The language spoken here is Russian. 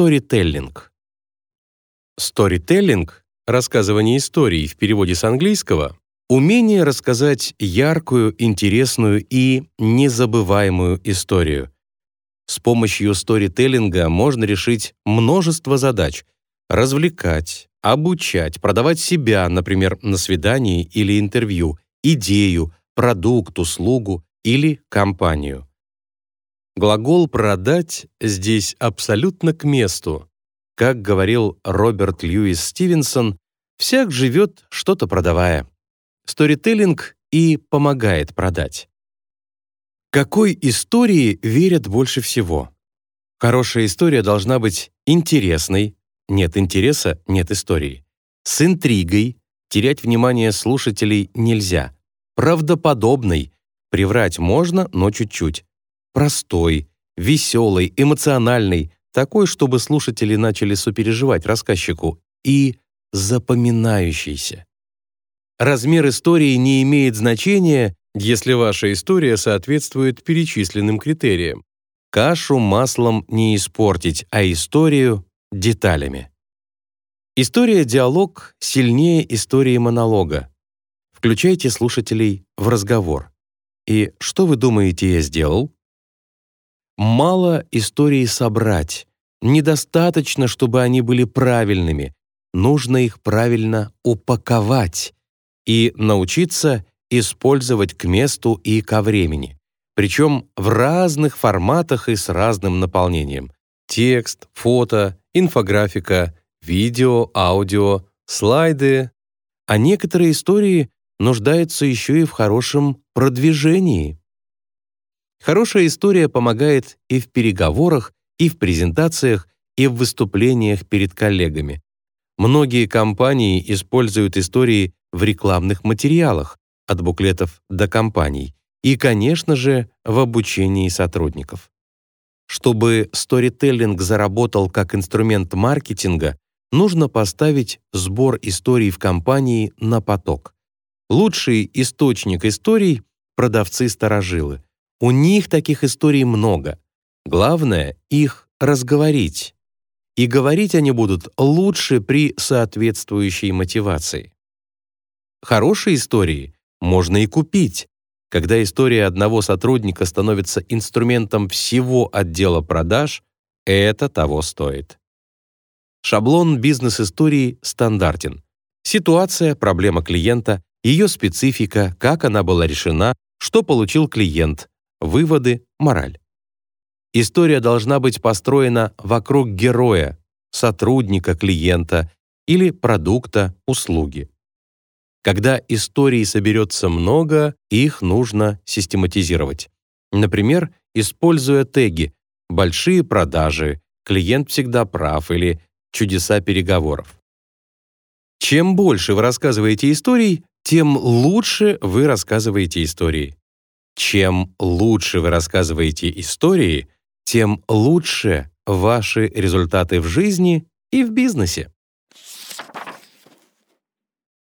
Сторителлинг. Сторителлинг — рассказывание историй в переводе с английского — умение рассказать яркую, интересную и незабываемую историю. С помощью сторителлинга можно решить множество задач — развлекать, обучать, продавать себя, например, на свидании или интервью, идею, продукт, услугу или компанию. Глагол «продать» здесь абсолютно к месту. Как говорил Роберт Льюис Стивенсон, «всяк живет, что-то продавая». Сторителлинг и помогает продать. Какой истории верят больше всего? Хорошая история должна быть интересной, нет интереса — нет истории. С интригой, терять внимание слушателей нельзя. Правдоподобной, приврать можно, но чуть-чуть простой, веселый, эмоциональный, такой, чтобы слушатели начали сопереживать рассказчику, и запоминающийся. Размер истории не имеет значения, если ваша история соответствует перечисленным критериям. Кашу маслом не испортить, а историю — деталями. История-диалог сильнее истории монолога. Включайте слушателей в разговор. И что вы думаете, я сделал? Мало историй собрать. Недостаточно, чтобы они были правильными. Нужно их правильно упаковать и научиться использовать к месту и ко времени. Причем в разных форматах и с разным наполнением. Текст, фото, инфографика, видео, аудио, слайды. А некоторые истории нуждаются еще и в хорошем продвижении. Хорошая история помогает и в переговорах, и в презентациях, и в выступлениях перед коллегами. Многие компании используют истории в рекламных материалах, от буклетов до компаний, и, конечно же, в обучении сотрудников. Чтобы сторителлинг заработал как инструмент маркетинга, нужно поставить сбор историй в компании на поток. Лучший источник историй — продавцы-старожилы — у них таких историй много. Главное — их разговорить. И говорить они будут лучше при соответствующей мотивации. Хорошие истории можно и купить. Когда история одного сотрудника становится инструментом всего отдела продаж, это того стоит. Шаблон бизнес-истории стандартен. Ситуация, проблема клиента, ее специфика, как она была решена, что получил клиент, Выводы, мораль. История должна быть построена вокруг героя, сотрудника, клиента или продукта, услуги. Когда историй соберется много, их нужно систематизировать. Например, используя теги «большие продажи», «клиент всегда прав» или «чудеса переговоров». Чем больше вы рассказываете историй, тем лучше вы рассказываете истории. Чем лучше вы рассказываете истории, тем лучше ваши результаты в жизни и в бизнесе.